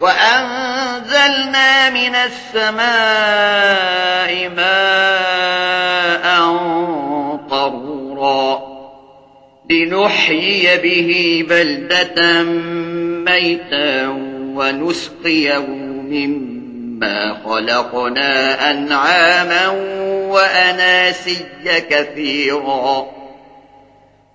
وأنزلنا من السماء ماء طرورا لنحيي به بلدة ميتا ونسقيه مما خلقنا أنعاما وأناسي كثيرا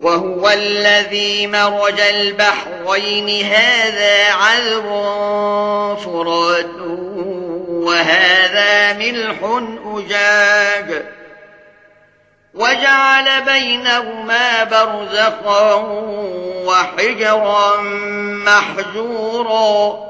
وهو الذي مرج البحرين هذا عذب فرات وهذا ملح أجاج وجعل بينهما برزقا وحجرا محجورا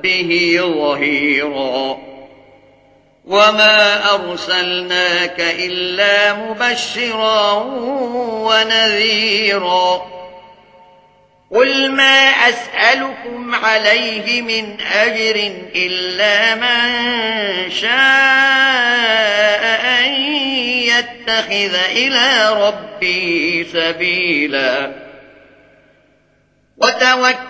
ربه ظهيرا. وما أرسلناك إلا مبشرا ونذيرا. قل ما أسألكم عليه من أجر إلا من شاء أن يتخذ إلى ربي سبيلا. وتوكل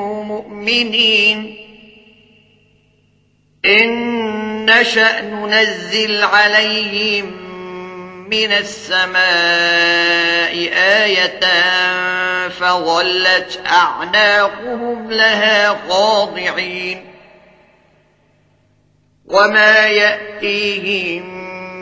المؤمنين. إن نشأ ننزل عليهم من السماء آية فظلت أعناقهم لها خاضعين. وما يأتيهم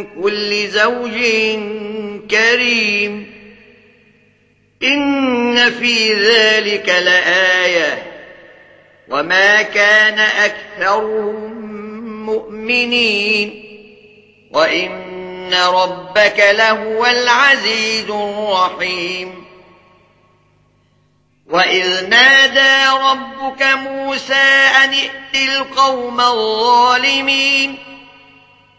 من كل زوج كريم. إن في ذلك لآية. وما كان أكثرهم مؤمنين. وإن ربك لهو العزيز الرحيم. وَإِذْ نَادَى رَبُّكَ مُوسَى أَنِ ائْتِ الْقَوْمَ الظَّالِمِينَ.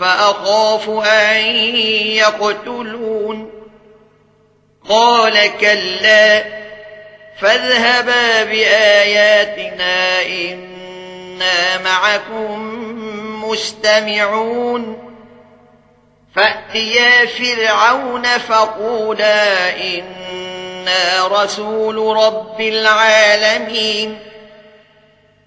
فأخاف أن يقتلون. قال كلا فاذهبا بآياتنا إنا معكم مستمعون. فأتيا فرعون فقولا إنا رسول رب العالمين.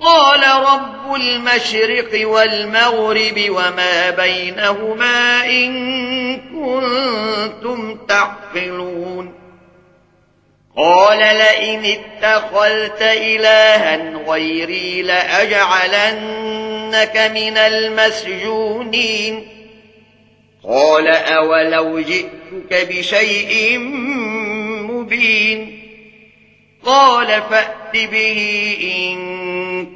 قال رب المشرق والمغرب وما بينهما إن كنتم تعقلون. قال لئن اتخلت إلها غيري لأجعلنك من المسجونين. قال أولو جئتك بشيء مبين. قال فأت به إن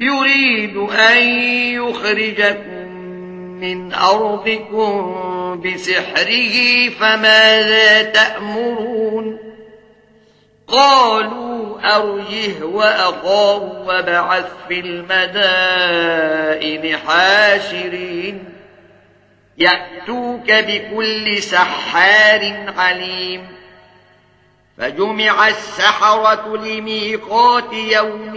يريد أن يخرجكم من أرضكم بسحره فماذا تأمرون؟ قالوا أرجه وأخاه وبعث في المدائن حاشرين. يأتوك بكل سحار عليم. فجمع السحرة لميقات يوم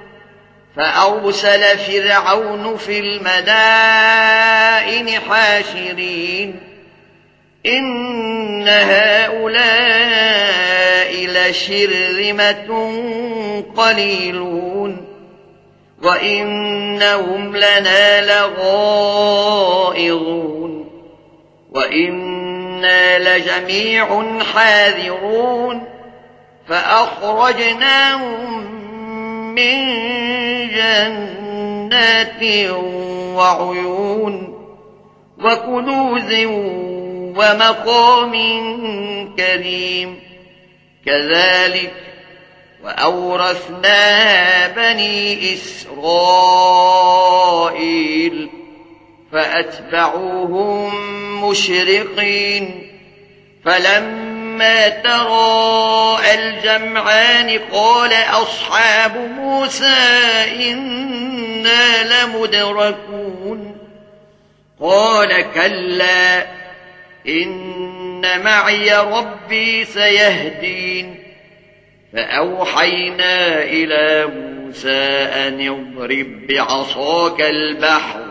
فأرسل فرعون في المدائن حاشرين. إن هؤلاء لشرمة قليلون. وإنهم لنا لغائرون وإنا لجميع حاذرون. فأخرجناهم من جنات وعيون وكنوز ومقام كريم. كذلك وأورثنا بني إسرائيل فأتبعوهم مشرقين. فلما فلما ترى الجمعان قال أصحاب موسى إنا لمدركون قال كلا إن معي ربي سيهدين فأوحينا إلى موسى أن يضرب بعصاك البحر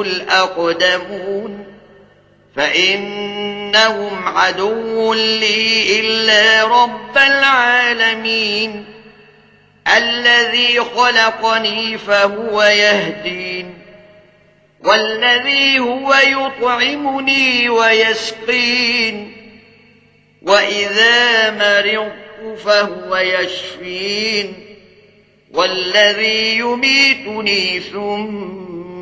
الأقدمون فإنهم عدو لي إلا رب العالمين الذي خلقني فهو يهدين والذي هو يطعمني ويسقين وإذا مرق فهو يشفين والذي يميتني ثم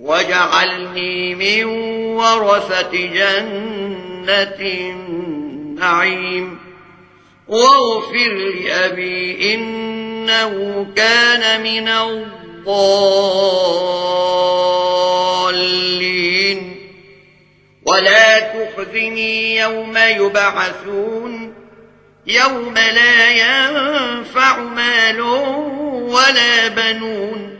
واجعلني من ورثة جنة النعيم واغفر لأبي إنه كان من الضالين ولا تُخْزِنِي يوم يبعثون يوم لا ينفع مال ولا بنون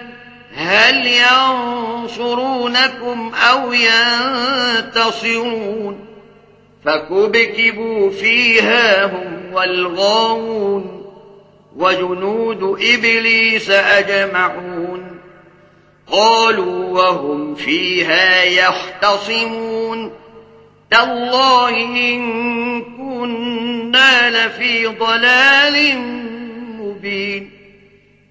هل ينصرونكم أو ينتصرون فكبكبوا فيها هم والغاون وجنود إبليس أجمعون قالوا وهم فيها يختصمون تالله إن كنا لفي ضلال مبين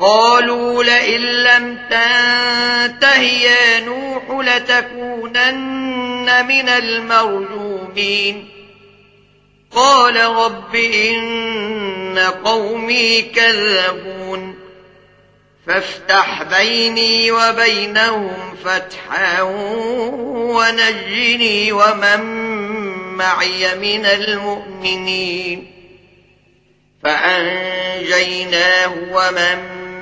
قالوا لئن لم تنتهي يا نوح لتكونن من المرجومين. قال رب إن قومي كذبون. فافتح بيني وبينهم فتحا ونجني ومن معي من المؤمنين. فأنجيناه ومن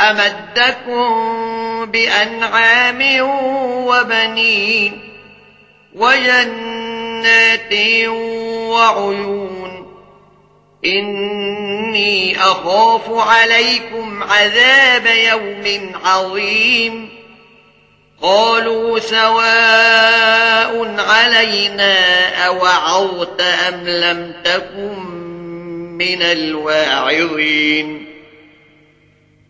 أمدكم بأنعام وبنين وجنات وعيون إني أخاف عليكم عذاب يوم عظيم قالوا سواء علينا أوعوت أم لم تكن من الواعظين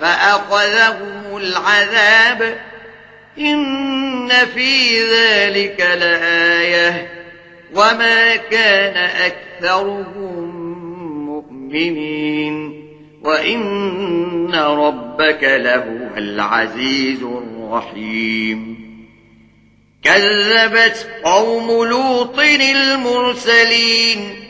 فأخذهم العذاب إن في ذلك لآية وما كان أكثرهم مؤمنين وإن ربك له العزيز الرحيم كذبت قوم لوط المرسلين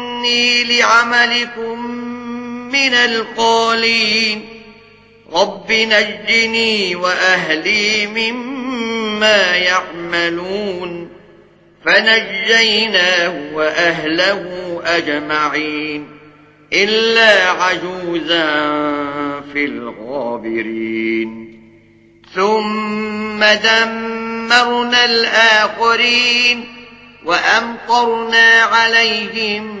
إني لعملكم من القالين. رب نجني وأهلي مما يعملون. فنجيناه وأهله أجمعين. إلا عجوزا في الغابرين. ثم دمرنا الآخرين وأمطرنا عليهم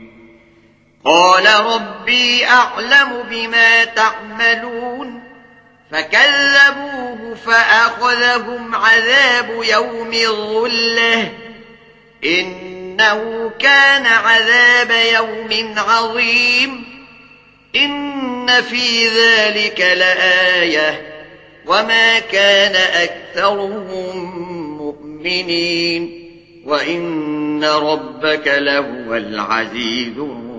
قال ربي أعلم بما تعملون فكلبوه فأخذهم عذاب يوم الظلة إنه كان عذاب يوم عظيم إن في ذلك لآية وما كان أكثرهم مؤمنين وإن ربك لهو العزيز الرحيم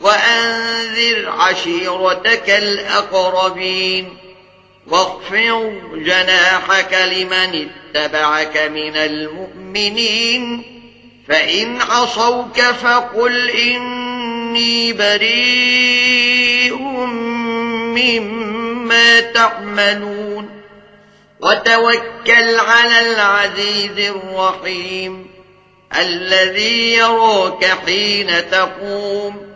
وأنذر عشيرتك الأقربين واغفر جناحك لمن اتبعك من المؤمنين فإن عصوك فقل إني بريء مما تعملون وتوكل على العزيز الرحيم الذي يراك حين تقوم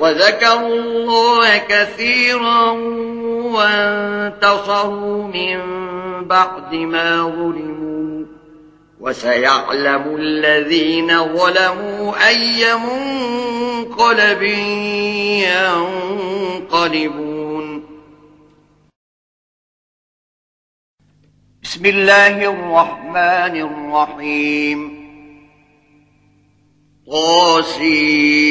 وذكروا الله كثيرا وانتصروا من بعد ما ظلموا وسيعلم الذين ظلموا أي منقلب ينقلبون. بسم الله الرحمن الرحيم. قاسين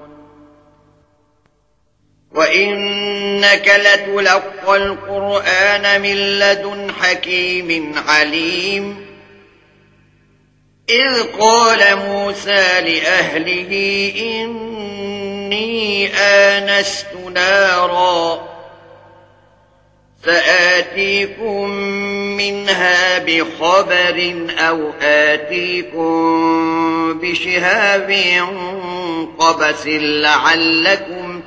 وَإِنَّكَ لَتُلَقَّى الْقُرْآنَ مِنْ لَدُنْ حَكِيمٍ عَلِيمٍ إِذْ قَالَ مُوسَى لِأَهْلِهِ إِنِّي آنَسْتُ نَارًا سآتيكم منها بخبر أو آتيكم بشهاب قبس لعلكم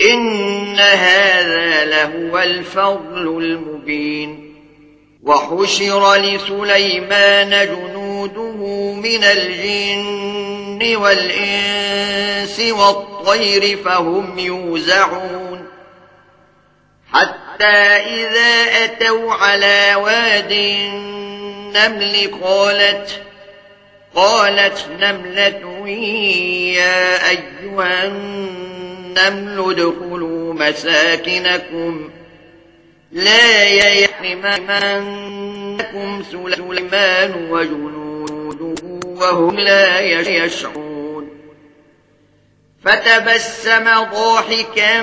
ان هذا لهو الفضل المبين وحشر لسليمان جنوده من الجن والإنس والطير فهم يوزعون حتى إذا أتوا على واد النمل قالت قالت نملة يا أيها النمل النمل ادخلوا مساكنكم لا يحرمنكم سليمان وجنوده وهم لا يشعرون فتبسم ضاحكا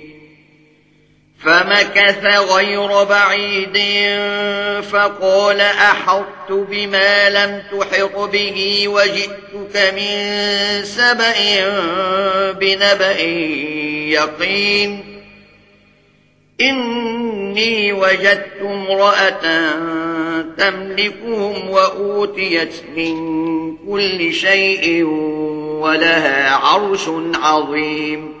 فمكث غير بعيد فقال أَحَطْتُ بما لم تُحِطْ به وجئتك من سبأ بنبأ يقين إني وجدت امرأة تملكهم وأوتيت من كل شيء ولها عرش عظيم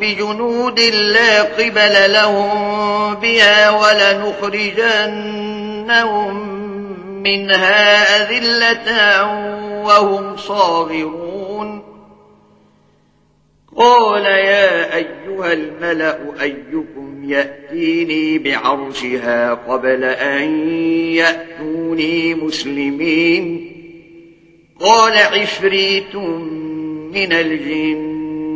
بجنود لا قبل لهم بها ولنخرجنهم منها أذلة وهم صاغرون. قال يا أيها الملأ أيكم يأتيني بعرشها قبل أن يأتوني مسلمين. قال عفريت من الجن.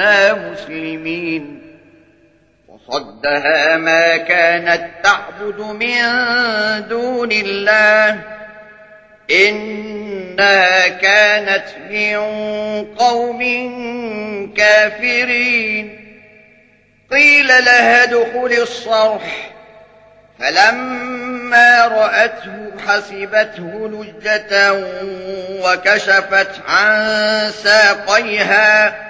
كنا مسلمين. وصدها ما كانت تعبد من دون الله. إنها كانت من قوم كافرين. قيل لها دخل الصرح. فلما رأته حسبته نجة وكشفت عن ساقيها.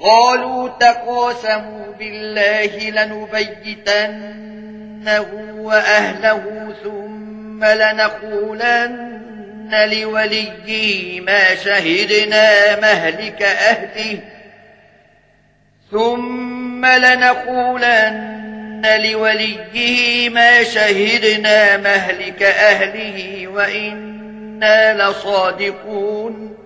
قالوا تقاسموا بالله لنبيتنه وأهله ثم لنقولن لوليه ما شهدنا مهلك أهله ثم لنقولن لوليه ما شهدنا مهلك أهله وإنا لصادقون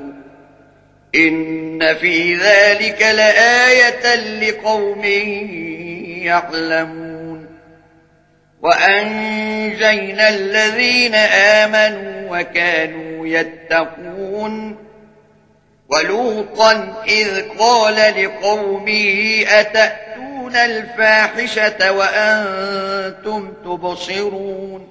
ان في ذلك لآية لقوم يعلمون وأنجينا الذين آمنوا وكانوا يتقون ولوطا إذ قال لقومه أتأتون الفاحشة وأنتم تبصرون